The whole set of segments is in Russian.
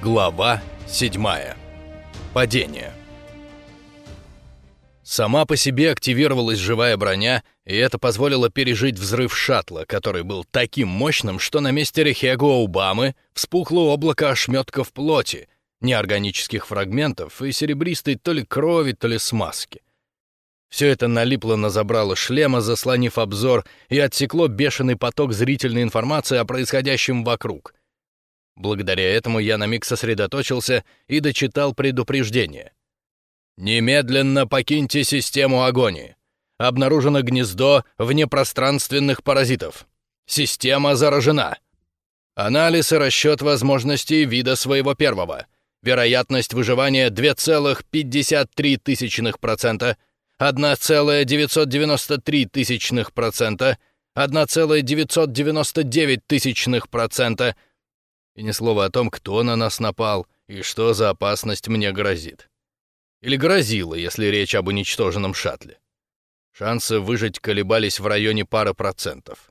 Глава 7. Падение. Сама по себе активировалась живая броня, и это позволило пережить взрыв шаттла, который был таким мощным, что на месте Рехего Убамы вспухло облако ошметков плоти, неорганических фрагментов и серебристой то ли крови, то ли смазки. Все это налипло на забрало шлема, заслонив обзор, и отсекло бешеный поток зрительной информации о происходящем вокруг — Благодаря этому я на миг сосредоточился и дочитал предупреждение. «Немедленно покиньте систему агонии. Обнаружено гнездо внепространственных паразитов. Система заражена. Анализ и расчет возможностей вида своего первого. Вероятность выживания 2,53%, 1,993%, 1,999%, и ни слова о том, кто на нас напал и что за опасность мне грозит. Или грозило, если речь об уничтоженном шаттле. Шансы выжить колебались в районе пары процентов.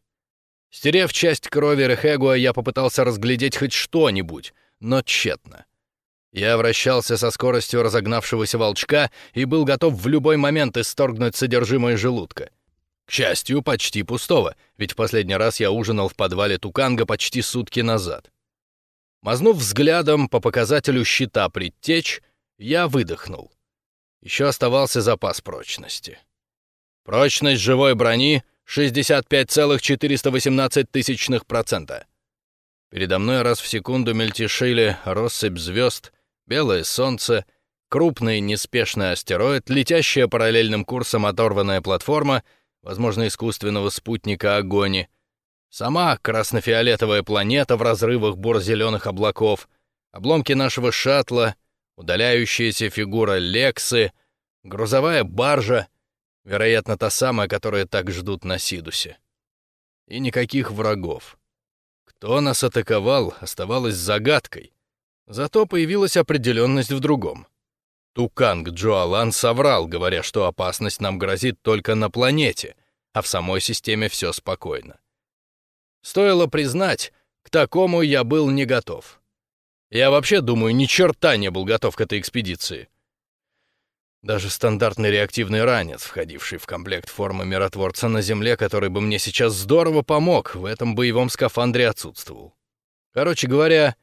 Стерев часть крови Рехегуа, я попытался разглядеть хоть что-нибудь, но тщетно. Я вращался со скоростью разогнавшегося волчка и был готов в любой момент исторгнуть содержимое желудка. К счастью, почти пустого, ведь последний раз я ужинал в подвале Туканга почти сутки назад. Мазнув взглядом по показателю щита предтеч, я выдохнул. Еще оставался запас прочности. Прочность живой брони — 65,418%. Передо мной раз в секунду мельтешили россыпь звезд, белое солнце, крупный неспешный астероид, летящая параллельным курсом оторванная платформа, возможно, искусственного спутника Агони — Сама красно-фиолетовая планета в разрывах бур-зеленых облаков, обломки нашего шаттла, удаляющаяся фигура Лексы, грузовая баржа, вероятно, та самая, которую так ждут на Сидусе. И никаких врагов. Кто нас атаковал, оставалось загадкой. Зато появилась определенность в другом. Туканг Джоалан соврал, говоря, что опасность нам грозит только на планете, а в самой системе все спокойно. Стоило признать, к такому я был не готов. Я вообще, думаю, ни черта не был готов к этой экспедиции. Даже стандартный реактивный ранец, входивший в комплект формы миротворца на Земле, который бы мне сейчас здорово помог, в этом боевом скафандре отсутствовал. Короче говоря,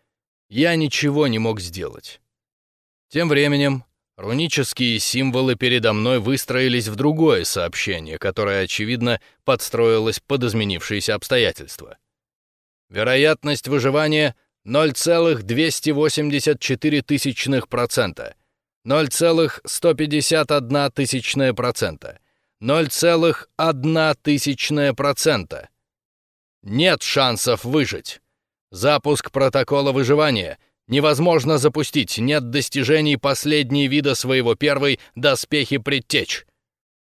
я ничего не мог сделать. Тем временем рунические символы передо мной выстроились в другое сообщение, которое, очевидно, подстроилось под изменившиеся обстоятельства. Вероятность выживания 0,284 тысячных процента, 0,151 тысячная процента, 0,1 тысячная процента. Нет шансов выжить. Запуск протокола выживания невозможно запустить, нет достижений последней вида своего первой доспехи предтеч.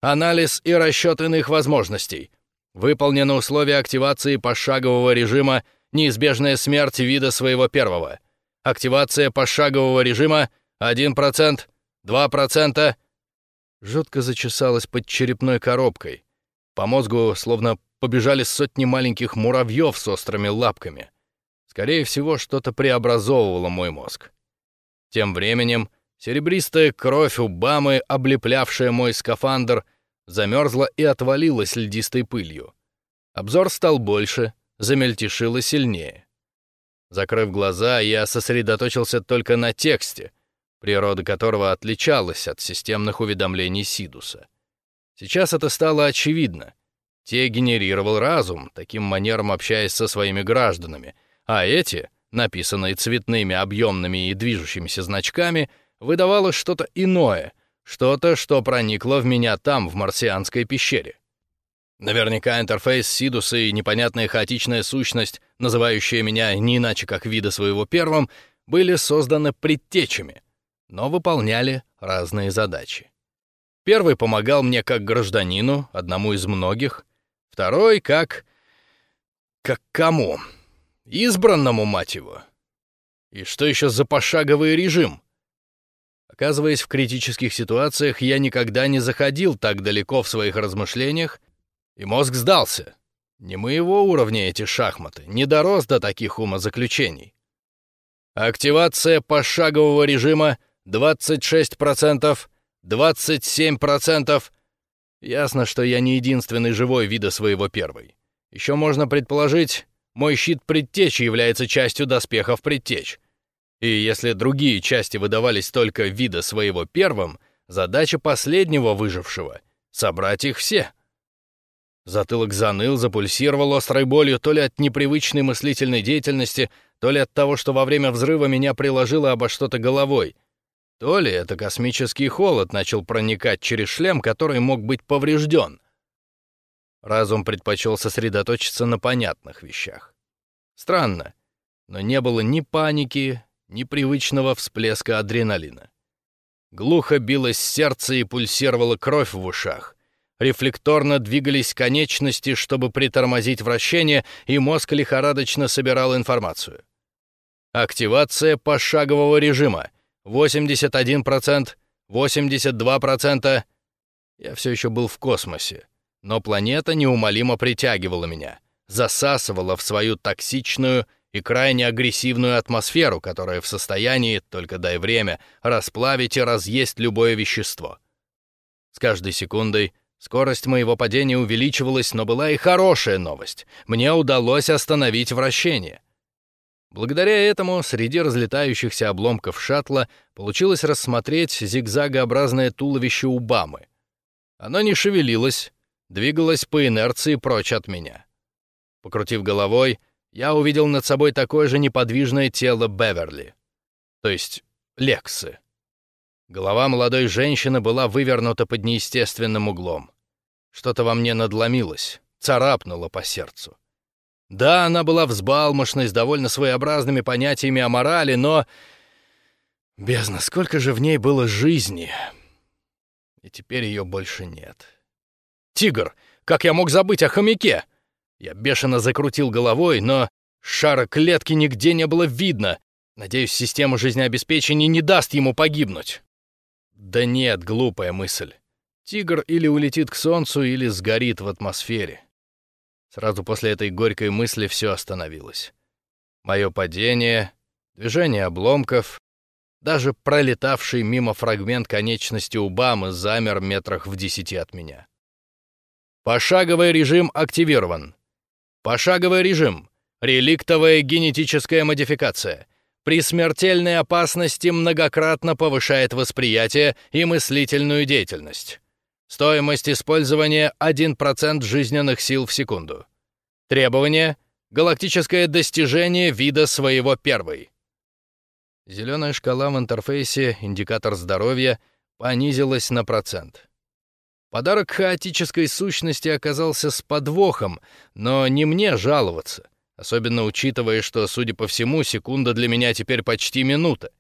Анализ и расчет иных возможностей. Выполнено условие активации пошагового режима неизбежная смерть вида своего первого. Активация пошагового режима 1%, 2%. Жутко зачесалась под черепной коробкой. По мозгу словно побежали сотни маленьких муравьев с острыми лапками. Скорее всего, что-то преобразовывало мой мозг. Тем временем серебристая кровь у Бамы, облеплявшая мой скафандр, замерзла и отвалилась льдистой пылью. Обзор стал больше, замельтешило сильнее. Закрыв глаза, я сосредоточился только на тексте, природа которого отличалась от системных уведомлений Сидуса. Сейчас это стало очевидно. Те генерировал разум, таким манером общаясь со своими гражданами, а эти, написанные цветными, объемными и движущимися значками, выдавало что-то иное, что-то, что проникло в меня там, в марсианской пещере. Наверняка интерфейс Сидуса и непонятная хаотичная сущность, называющая меня не иначе как вида своего первым, были созданы предтечами, но выполняли разные задачи. Первый помогал мне как гражданину, одному из многих, второй как... как кому? Избранному, мать его. И что еще за пошаговый режим? Оказываясь в критических ситуациях, я никогда не заходил так далеко в своих размышлениях, и мозг сдался. Не моего уровня эти шахматы, не дорос до таких умозаключений. Активация пошагового режима 26%, 27%. Ясно, что я не единственный живой вида своего первой. Еще можно предположить, мой щит предтечи является частью доспехов предтеч. И если другие части выдавались только вида своего первым, задача последнего выжившего — собрать их все. Затылок заныл, запульсировал острой болью то ли от непривычной мыслительной деятельности, то ли от того, что во время взрыва меня приложило обо что-то головой, то ли это космический холод начал проникать через шлем, который мог быть поврежден. Разум предпочел сосредоточиться на понятных вещах. Странно, но не было ни паники, ни привычного всплеска адреналина. Глухо билось сердце и пульсировала кровь в ушах. Рефлекторно двигались конечности, чтобы притормозить вращение, и мозг лихорадочно собирал информацию. Активация пошагового режима. 81%, 82%. Я все еще был в космосе, но планета неумолимо притягивала меня, засасывала в свою токсичную и крайне агрессивную атмосферу, которая в состоянии, только дай время, расплавить и разъесть любое вещество. С каждой секундой скорость моего падения увеличивалась, но была и хорошая новость. Мне удалось остановить вращение. Благодаря этому среди разлетающихся обломков шаттла получилось рассмотреть зигзагообразное туловище Убамы. Оно не шевелилось, двигалось по инерции прочь от меня. Покрутив головой, я увидел над собой такое же неподвижное тело Беверли, то есть Лексы. Голова молодой женщины была вывернута под неестественным углом. Что-то во мне надломилось, царапнуло по сердцу. Да, она была взбалмошной, с довольно своеобразными понятиями о морали, но... Бездна, сколько же в ней было жизни! И теперь ее больше нет. «Тигр! Как я мог забыть о хомяке?» Я бешено закрутил головой, но шара клетки нигде не было видно. Надеюсь, система жизнеобеспечения не даст ему погибнуть. Да нет, глупая мысль. Тигр или улетит к солнцу, или сгорит в атмосфере. Сразу после этой горькой мысли все остановилось. Мое падение, движение обломков, даже пролетавший мимо фрагмент конечности Убамы замер метрах в десяти от меня. Пошаговый режим активирован. Пошаговый режим. Реликтовая генетическая модификация. При смертельной опасности многократно повышает восприятие и мыслительную деятельность. Стоимость использования 1% жизненных сил в секунду. Требование — галактическое достижение вида своего первой. Зеленая шкала в интерфейсе, индикатор здоровья, понизилась на процент. Подарок хаотической сущности оказался с подвохом, но не мне жаловаться, особенно учитывая, что, судя по всему, секунда для меня теперь почти минута.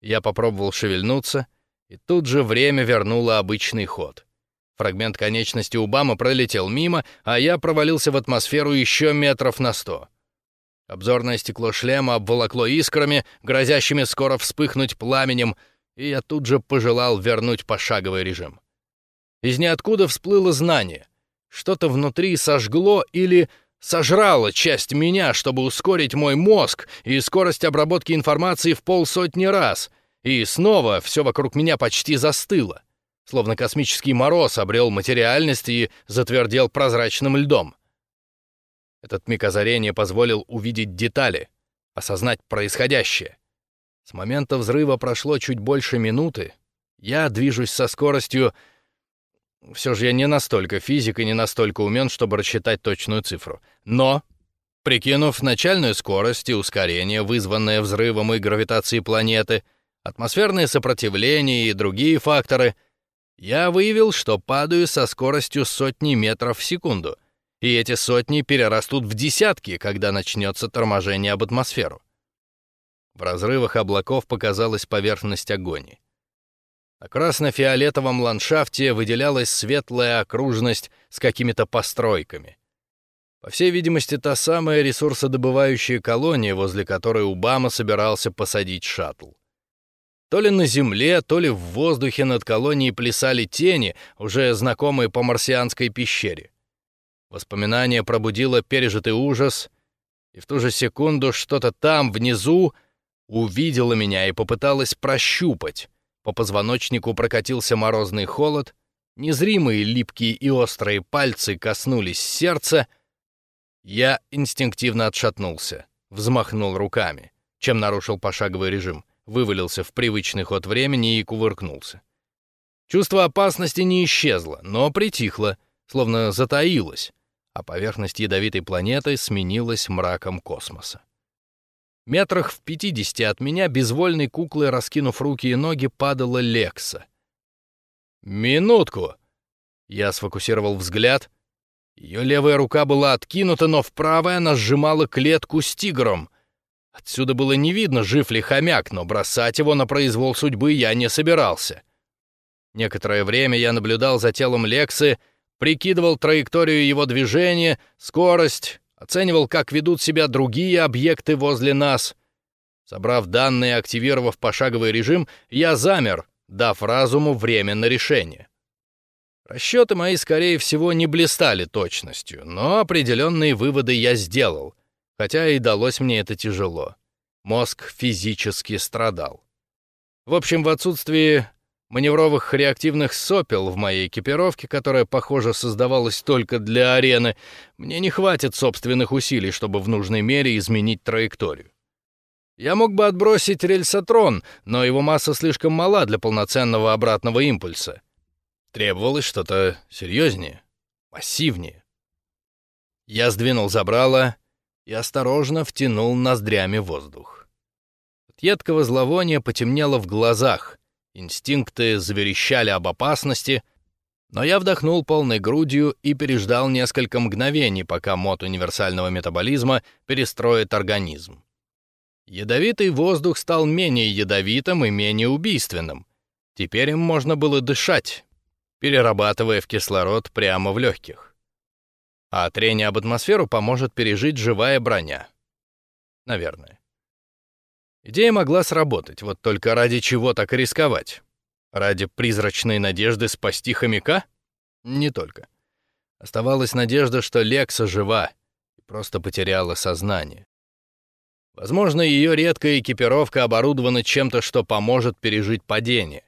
Я попробовал шевельнуться — и тут же время вернуло обычный ход. Фрагмент конечности Убама пролетел мимо, а я провалился в атмосферу еще метров на сто. Обзорное стекло шлема обволокло искрами, грозящими скоро вспыхнуть пламенем, и я тут же пожелал вернуть пошаговый режим. Из ниоткуда всплыло знание. Что-то внутри сожгло или сожрало часть меня, чтобы ускорить мой мозг и скорость обработки информации в полсотни раз — и снова все вокруг меня почти застыло, словно космический мороз обрел материальность и затвердел прозрачным льдом. Этот миг озарения позволил увидеть детали, осознать происходящее. С момента взрыва прошло чуть больше минуты. Я движусь со скоростью... Все же я не настолько физик и не настолько умен, чтобы рассчитать точную цифру. Но, прикинув начальную скорость и ускорение, вызванное взрывом и гравитацией планеты, атмосферное сопротивление и другие факторы, я выявил, что падаю со скоростью сотни метров в секунду, и эти сотни перерастут в десятки, когда начнется торможение об атмосферу. В разрывах облаков показалась поверхность огонь. На красно-фиолетовом ландшафте выделялась светлая окружность с какими-то постройками. По всей видимости, та самая ресурсодобывающая колония, возле которой Убама собирался посадить шаттл. То ли на земле, то ли в воздухе над колонией плясали тени, уже знакомые по марсианской пещере. Воспоминание пробудило пережитый ужас, и в ту же секунду что-то там, внизу, увидела меня и попыталась прощупать. По позвоночнику прокатился морозный холод, незримые липкие и острые пальцы коснулись сердца. Я инстинктивно отшатнулся, взмахнул руками, чем нарушил пошаговый режим, вывалился в привычный ход времени и кувыркнулся. Чувство опасности не исчезло, но притихло, словно затаилось, а поверхность ядовитой планеты сменилась мраком космоса. Метрах в пятидесяти от меня, безвольной куклой, раскинув руки и ноги, падала Лекса. «Минутку!» Я сфокусировал взгляд. Ее левая рука была откинута, но в правой она сжимала клетку с тигром. Отсюда было не видно, жив ли хомяк, но бросать его на произвол судьбы я не собирался. Некоторое время я наблюдал за телом Лексы, прикидывал траекторию его движения, скорость, оценивал, как ведут себя другие объекты возле нас. Собрав данные и активировав пошаговый режим, я замер, дав разуму время на решение. Расчеты мои, скорее всего, не блистали точностью, но определенные выводы я сделал, хотя и далось мне это тяжело. Мозг физически страдал. В общем, в отсутствии маневровых реактивных сопел в моей экипировке, которая, похоже, создавалась только для арены, мне не хватит собственных усилий, чтобы в нужной мере изменить траекторию. Я мог бы отбросить рельсотрон, но его масса слишком мала для полноценного обратного импульса. Требовалось что-то серьезнее, массивнее. Я сдвинул забрало и осторожно втянул ноздрями воздух. От едкого зловония потемнело в глазах — Инстинкты заверещали об опасности, но я вдохнул полной грудью и переждал несколько мгновений, пока мод универсального метаболизма перестроит организм. Ядовитый воздух стал менее ядовитым и менее убийственным. Теперь им можно было дышать, перерабатывая в кислород прямо в легких. А трение об атмосферу поможет пережить живая броня. Наверное. Идея могла сработать, вот только ради чего так рисковать? Ради призрачной надежды спасти хомяка? Не только. Оставалась надежда, что Лекса жива и просто потеряла сознание. Возможно, ее редкая экипировка оборудована чем-то, что поможет пережить падение.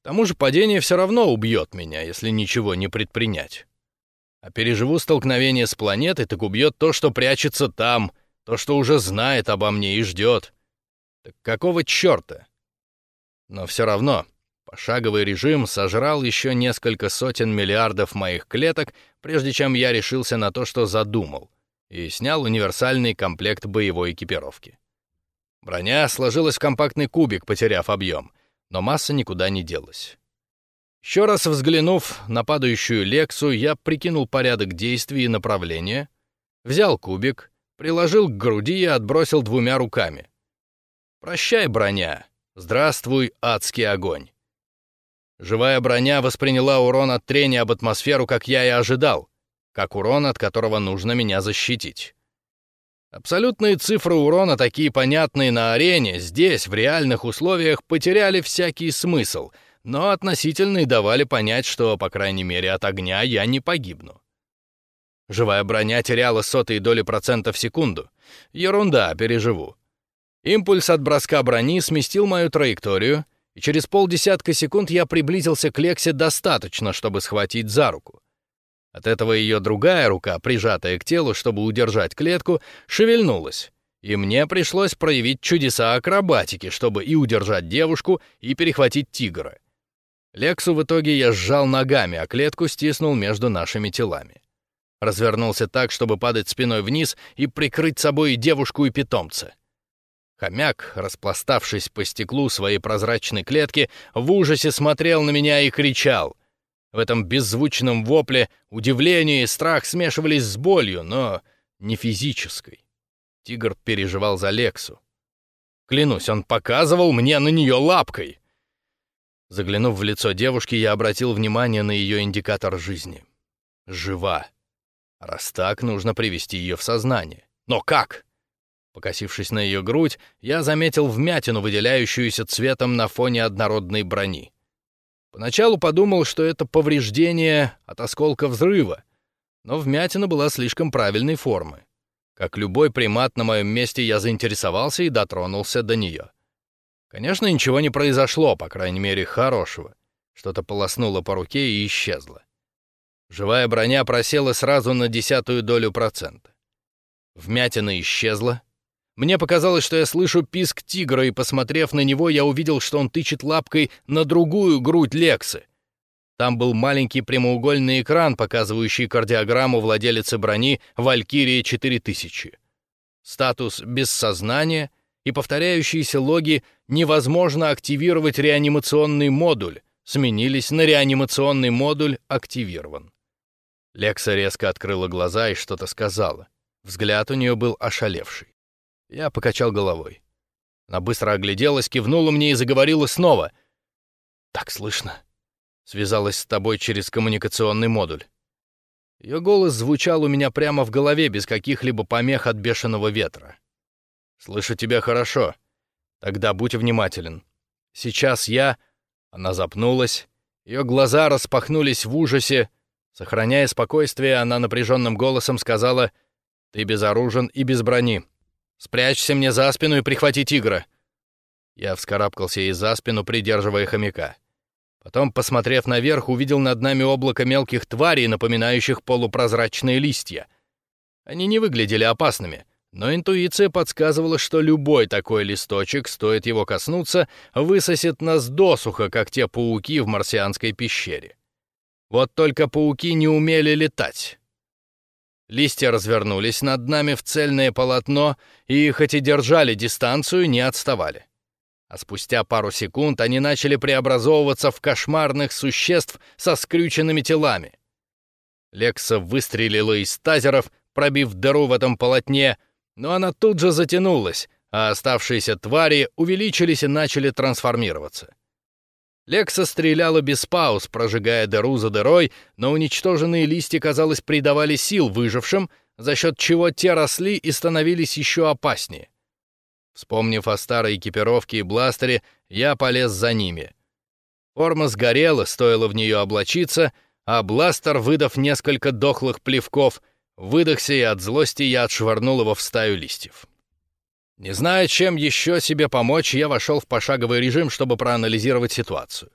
К тому же падение все равно убьет меня, если ничего не предпринять. А переживу столкновение с планетой, так убьет то, что прячется там, то, что уже знает обо мне и ждет. Так какого черта? Но все равно, пошаговый режим сожрал еще несколько сотен миллиардов моих клеток, прежде чем я решился на то, что задумал, и снял универсальный комплект боевой экипировки. Броня сложилась в компактный кубик, потеряв объем, но масса никуда не делась. Еще раз взглянув на падающую Лексу, я прикинул порядок действий и направления, взял кубик, приложил к груди и отбросил двумя руками. «Прощай, броня! Здравствуй, адский огонь!» Живая броня восприняла урон от трения об атмосферу, как я и ожидал, как урон, от которого нужно меня защитить. Абсолютные цифры урона, такие понятные на арене, здесь, в реальных условиях, потеряли всякий смысл, но относительные давали понять, что, по крайней мере, от огня я не погибну. Живая броня теряла сотые доли процента в секунду. Ерунда, переживу. Импульс от броска брони сместил мою траекторию, и через полдесятка секунд я приблизился к Лексе достаточно, чтобы схватить за руку. От этого ее другая рука, прижатая к телу, чтобы удержать клетку, шевельнулась, и мне пришлось проявить чудеса акробатики, чтобы и удержать девушку, и перехватить тигра. Лексу в итоге я сжал ногами, а клетку стиснул между нашими телами. Развернулся так, чтобы падать спиной вниз и прикрыть собой и девушку, и питомца. Хомяк, распластавшись по стеклу своей прозрачной клетки, в ужасе смотрел на меня и кричал. В этом беззвучном вопле удивление и страх смешивались с болью, но не физической. Тигр переживал за Лексу. Клянусь, он показывал мне на нее лапкой. Заглянув в лицо девушки, я обратил внимание на ее индикатор жизни. Жива. Раз так, нужно привести ее в сознание. Но как? Покосившись на ее грудь, я заметил вмятину, выделяющуюся цветом на фоне однородной брони. Поначалу подумал, что это повреждение от осколка взрыва, но вмятина была слишком правильной формы. Как любой примат на моем месте, я заинтересовался и дотронулся до нее. Конечно, ничего не произошло, по крайней мере, хорошего. Что-то полоснуло по руке и исчезло. Живая броня просела сразу на десятую долю процента. Вмятина исчезла. Мне показалось, что я слышу писк тигра, и, посмотрев на него, я увидел, что он тычет лапкой на другую грудь Лексы. Там был маленький прямоугольный экран, показывающий кардиограмму владелицы брони «Валькирия 4000». Статус «без сознания» и повторяющиеся логи «невозможно активировать реанимационный модуль» сменились на реанимационный модуль «активирован». Лекса резко открыла глаза и что-то сказала. Взгляд у нее был ошалевший. Я покачал головой. Она быстро огляделась, кивнула мне и заговорила снова. «Так слышно?» связалась с тобой через коммуникационный модуль. Ее голос звучал у меня прямо в голове, без каких-либо помех от бешеного ветра. «Слышу тебя хорошо. Тогда будь внимателен. Сейчас я...» Она запнулась. Ее глаза распахнулись в ужасе. Сохраняя спокойствие, она напряженным голосом сказала, «Ты безоружен и без брони. Спрячься мне за спину и прихвати тигра». Я вскарабкался ей за спину, придерживая хомяка. Потом, посмотрев наверх, увидел над нами облако мелких тварей, напоминающих полупрозрачные листья. Они не выглядели опасными, но интуиция подсказывала, что любой такой листочек, стоит его коснуться, высосет нас досуха, как те пауки в марсианской пещере. Вот только пауки не умели летать. Листья развернулись над нами в цельное полотно и, хоть и держали дистанцию, не отставали а спустя пару секунд они начали преобразовываться в кошмарных существ со скрюченными телами. Лекса выстрелила из тазеров, пробив дыру в этом полотне, но она тут же затянулась, а оставшиеся твари увеличились и начали трансформироваться. Лекса стреляла без пауз, прожигая дыру за дырой, но уничтоженные листья, казалось, придавали сил выжившим, за счет чего те росли и становились еще опаснее. Вспомнив о старой экипировке и бластере, я полез за ними. Форма сгорела, стоило в нее облачиться, а бластер, выдав несколько дохлых плевков, выдохся, и от злости я отшвырнул его в стаю листьев. Не зная, чем еще себе помочь, я вошел в пошаговый режим, чтобы проанализировать ситуацию.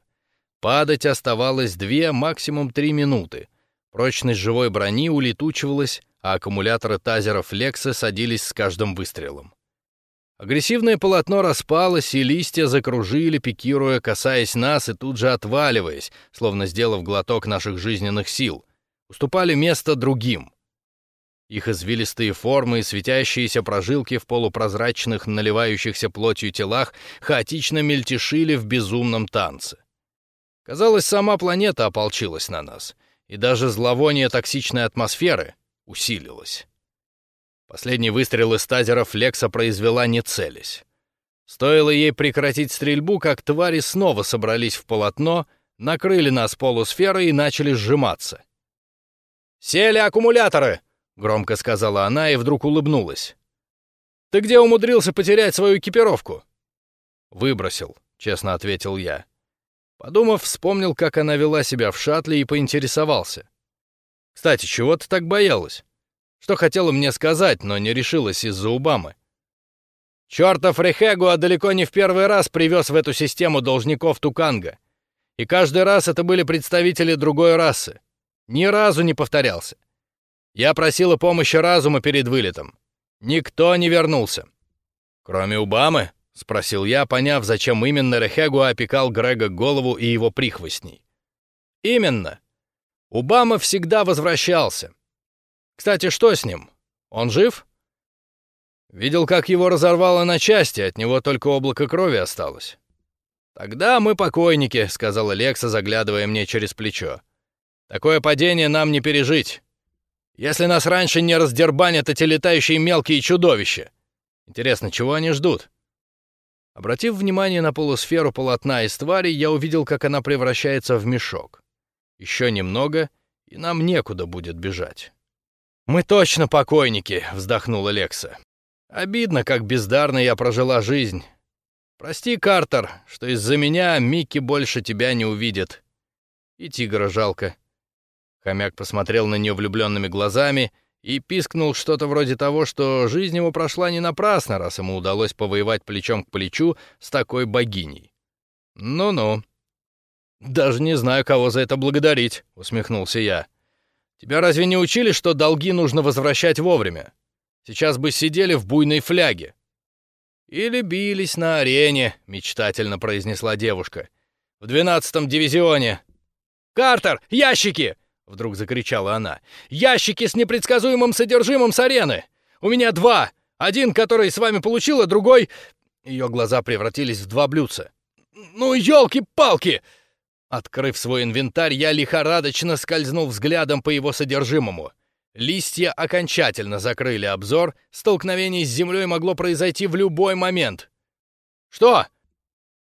Падать оставалось две, максимум три минуты. Прочность живой брони улетучивалась, а аккумуляторы тазеров Лекса садились с каждым выстрелом. Агрессивное полотно распалось, и листья закружили, пикируя, касаясь нас и тут же отваливаясь, словно сделав глоток наших жизненных сил. Уступали место другим. Их извилистые формы и светящиеся прожилки в полупрозрачных, наливающихся плотью телах хаотично мельтешили в безумном танце. Казалось, сама планета ополчилась на нас, и даже зловоние токсичной атмосферы усилилось. Последний выстрел из тазеров Лекса произвела не целясь. Стоило ей прекратить стрельбу, как твари снова собрались в полотно, накрыли нас полусферой и начали сжиматься. «Сели аккумуляторы!» — громко сказала она и вдруг улыбнулась. «Ты где умудрился потерять свою экипировку?» «Выбросил», — честно ответил я. Подумав, вспомнил, как она вела себя в шаттле и поинтересовался. «Кстати, чего ты так боялась?» что хотела мне сказать, но не решилась из-за Убамы. Чёртов Рехегуа далеко не в первый раз привез в эту систему должников Туканга. И каждый раз это были представители другой расы. Ни разу не повторялся. Я просила помощи разума перед вылетом. Никто не вернулся. Кроме Убамы, спросил я, поняв, зачем именно Рехегуа опекал Грега голову и его прихвостней. Именно. Убама всегда возвращался. Кстати, что с ним? Он жив? Видел, как его разорвало на части, от него только облако крови осталось. Тогда мы покойники, сказала Лекса, заглядывая мне через плечо. Такое падение нам не пережить. Если нас раньше не раздербанят эти летающие мелкие чудовища. Интересно, чего они ждут? Обратив внимание на полусферу полотна из твари, я увидел, как она превращается в мешок. Еще немного, и нам некуда будет бежать. «Мы точно покойники», — вздохнула Лекса. «Обидно, как бездарно я прожила жизнь. Прости, Картер, что из-за меня Микки больше тебя не увидит. И тигра жалко». Хомяк посмотрел на нее влюбленными глазами, и пискнул что-то вроде того, что жизнь его прошла не напрасно, раз ему удалось повоевать плечом к плечу с такой богиней. «Ну-ну». «Даже не знаю, кого за это благодарить», — усмехнулся я. «Тебя разве не учили, что долги нужно возвращать вовремя? Сейчас бы сидели в буйной фляге». «Или бились на арене», — мечтательно произнесла девушка. «В двенадцатом дивизионе». «Картер, ящики!» — вдруг закричала она. «Ящики с непредсказуемым содержимым с арены! У меня два! Один, который с вами получила, другой...» Ее глаза превратились в два блюдца. «Ну, елки-палки!» Открыв свой инвентарь, я лихорадочно скользнул взглядом по его содержимому. Листья окончательно закрыли обзор, столкновение с землей могло произойти в любой момент. «Что?»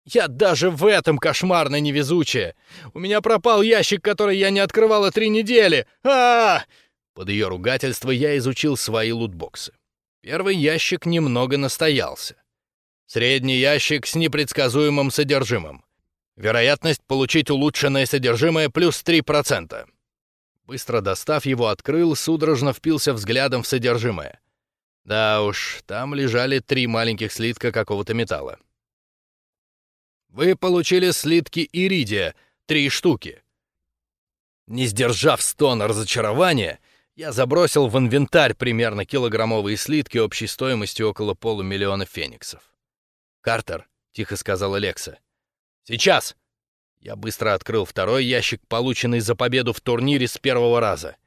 «Я даже в этом кошмарно невезучая! У меня пропал ящик, который я не открывала три недели! а, -а, -а Под ее ругательство я изучил свои лутбоксы. Первый ящик немного настоялся. Средний ящик с непредсказуемым содержимым. Вероятность получить улучшенное содержимое плюс 3%. Быстро достав его, открыл, судорожно впился взглядом в содержимое. Да уж, там лежали три маленьких слитка какого-то металла. Вы получили слитки иридия, три штуки. Не сдержав стона разочарования, я забросил в инвентарь примерно килограммовые слитки общей стоимостью около полумиллиона фениксов. «Картер», — тихо сказал Алекса. «Сейчас!» Я быстро открыл второй ящик, полученный за победу в турнире с первого раза.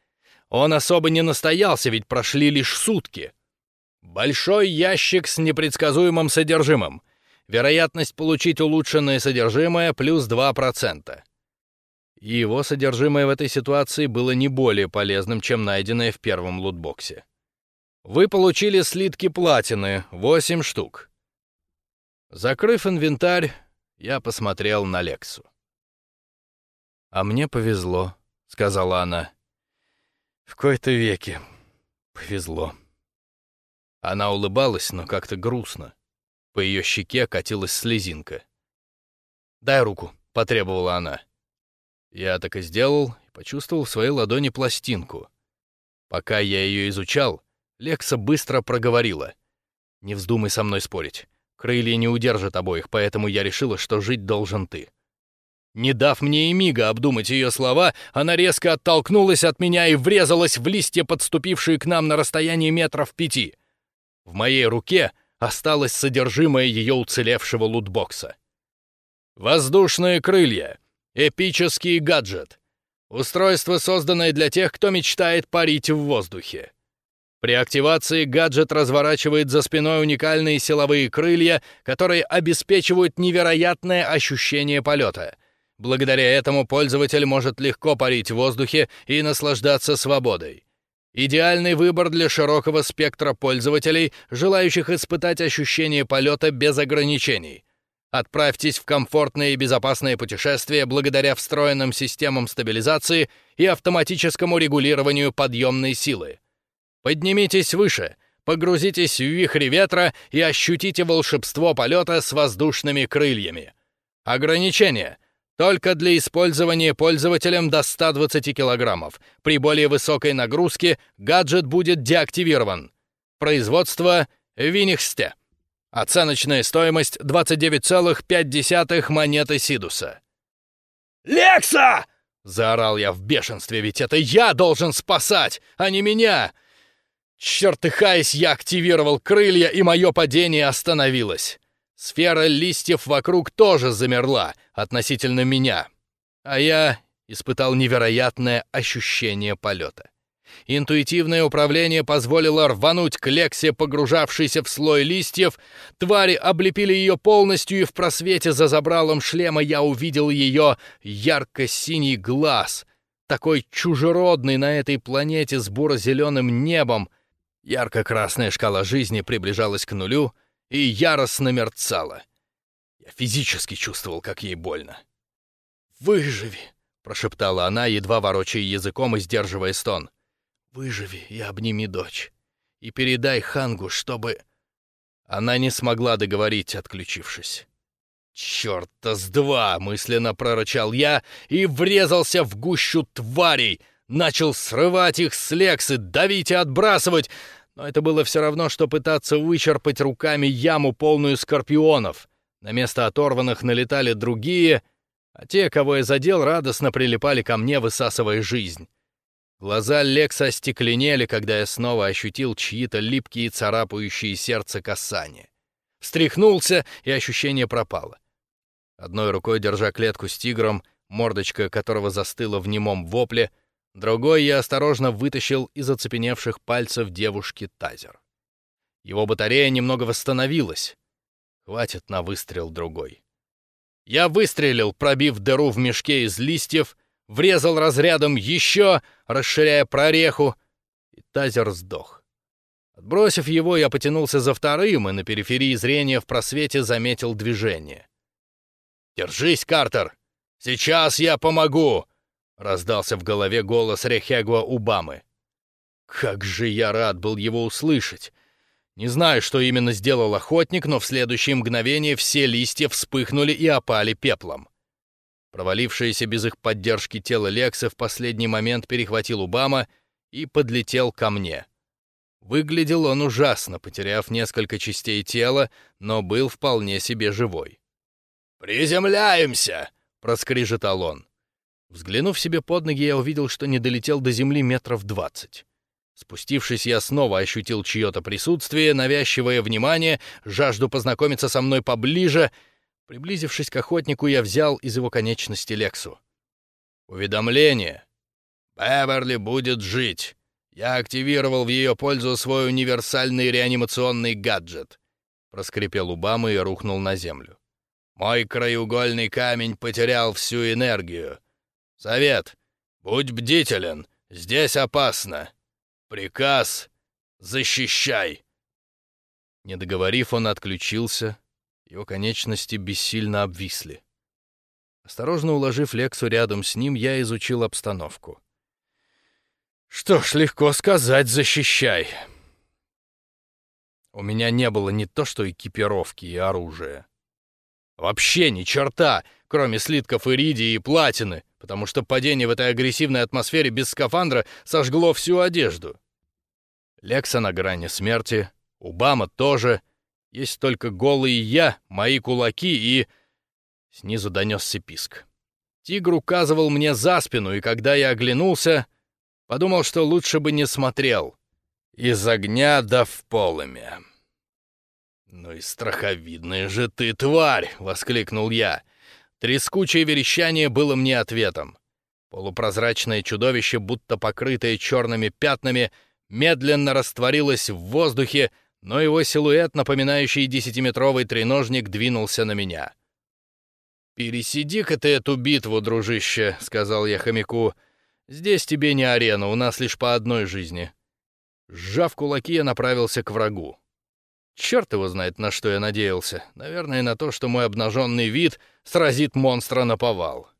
Он особо не настоялся, ведь прошли лишь сутки. Большой ящик с непредсказуемым содержимым. Вероятность получить улучшенное содержимое плюс 2%. И его содержимое в этой ситуации было не более полезным, чем найденное в первом лутбоксе. Вы получили слитки платины, 8 штук. Закрыв инвентарь, я посмотрел на Лексу. «А мне повезло», — сказала она. «В кои-то веке повезло». Она улыбалась, но как-то грустно. По ее щеке катилась слезинка. «Дай руку», — потребовала она. Я так и сделал и почувствовал в своей ладони пластинку. Пока я ее изучал, Лекса быстро проговорила. «Не вздумай со мной спорить. Крылья не удержат обоих, поэтому я решила, что жить должен ты. Не дав мне и мига обдумать ее слова, она резко оттолкнулась от меня и врезалась в листья, подступившие к нам на расстоянии метров пяти. В моей руке осталось содержимое ее уцелевшего лутбокса. Воздушные крылья. Эпический гаджет. Устройство, созданное для тех, кто мечтает парить в воздухе. При активации гаджет разворачивает за спиной уникальные силовые крылья, которые обеспечивают невероятное ощущение полета. Благодаря этому пользователь может легко парить в воздухе и наслаждаться свободой. Идеальный выбор для широкого спектра пользователей, желающих испытать ощущение полета без ограничений. Отправьтесь в комфортное и безопасное путешествие благодаря встроенным системам стабилизации и автоматическому регулированию подъемной силы. Поднимитесь выше, погрузитесь в вихре ветра и ощутите волшебство полета с воздушными крыльями. Ограничение. Только для использования пользователем до 120 килограммов. При более высокой нагрузке гаджет будет деактивирован. Производство Винихсте. Оценочная стоимость 29,5 монеты Сидуса. «Лекса!» — заорал я в бешенстве, ведь это я должен спасать, а не меня! Чертыхаясь, я активировал крылья, и мое падение остановилось. Сфера листьев вокруг тоже замерла относительно меня, а я испытал невероятное ощущение полета. Интуитивное управление позволило рвануть к Лексе, погружавшейся в слой листьев. Твари облепили ее полностью, и в просвете за забралом шлема я увидел ее ярко-синий глаз, такой чужеродный на этой планете с буро-зеленым небом, Ярко-красная шкала жизни приближалась к нулю и яростно мерцала. Я физически чувствовал, как ей больно. «Выживи!» — прошептала она, едва ворочая языком и сдерживая стон. «Выживи и обними дочь. И передай Хангу, чтобы...» Она не смогла договорить, отключившись. «Чёрта с два!» — мысленно прорычал я и врезался в гущу тварей, начал срывать их с лексы, давить и отбрасывать, но это было все равно, что пытаться вычерпать руками яму, полную скорпионов. На место оторванных налетали другие, а те, кого я задел, радостно прилипали ко мне, высасывая жизнь. Глаза Лекса остекленели, когда я снова ощутил чьи-то липкие царапающие сердце касания. Встряхнулся, и ощущение пропало. Одной рукой, держа клетку с тигром, мордочка которого застыла в немом вопле, другой я осторожно вытащил из оцепеневших пальцев девушки тазер. Его батарея немного восстановилась. Хватит на выстрел другой. Я выстрелил, пробив дыру в мешке из листьев, врезал разрядом еще, расширяя прореху, и тазер сдох. Отбросив его, я потянулся за вторым, и на периферии зрения в просвете заметил движение. «Держись, Картер! Сейчас я помогу!» — раздался в голове голос Рехегуа Убамы. Как же я рад был его услышать! Не знаю, что именно сделал охотник, но в следующее мгновение все листья вспыхнули и опали пеплом. Провалившееся без их поддержки тело Лекса в последний момент перехватил Убама и подлетел ко мне. Выглядел он ужасно, потеряв несколько частей тела, но был вполне себе живой. «Приземляемся!» — проскрежетал он. Взглянув себе под ноги, я увидел, что не долетел до земли метров двадцать. Спустившись, я снова ощутил чье-то присутствие, навязчивое внимание, жажду познакомиться со мной поближе. Приблизившись к охотнику, я взял из его конечности Лексу. «Уведомление. Беверли будет жить. Я активировал в ее пользу свой универсальный реанимационный гаджет», — проскрипел Убама и рухнул на землю. «Мой краеугольный камень потерял всю энергию. Совет. Будь бдителен. Здесь опасно. Приказ. Защищай!» Не договорив, он отключился. Его конечности бессильно обвисли. Осторожно уложив Лексу рядом с ним, я изучил обстановку. Что ж, легко сказать, защищай. У меня не было ни то что экипировки и оружия. Вообще ни черта, кроме слитков иридии и платины, потому что падение в этой агрессивной атмосфере без скафандра сожгло всю одежду. Лекса на грани смерти, Убама тоже. Есть только голый я, мои кулаки и... Снизу донесся писк. Тигр указывал мне за спину, и когда я оглянулся, Подумал, что лучше бы не смотрел. Из огня да в полымя. «Ну и страховидная же ты, тварь!» — воскликнул я. Трескучее верещание было мне ответом. Полупрозрачное чудовище, будто покрытое черными пятнами, медленно растворилось в воздухе, но его силуэт, напоминающий десятиметровый треножник, двинулся на меня. «Пересиди-ка ты эту битву, дружище», — сказал я хомяку, — Здесь тебе не арена, у нас лишь по одной жизни». Сжав кулаки, я направился к врагу. Черт его знает, на что я надеялся. Наверное, на то, что мой обнаженный вид сразит монстра на повал.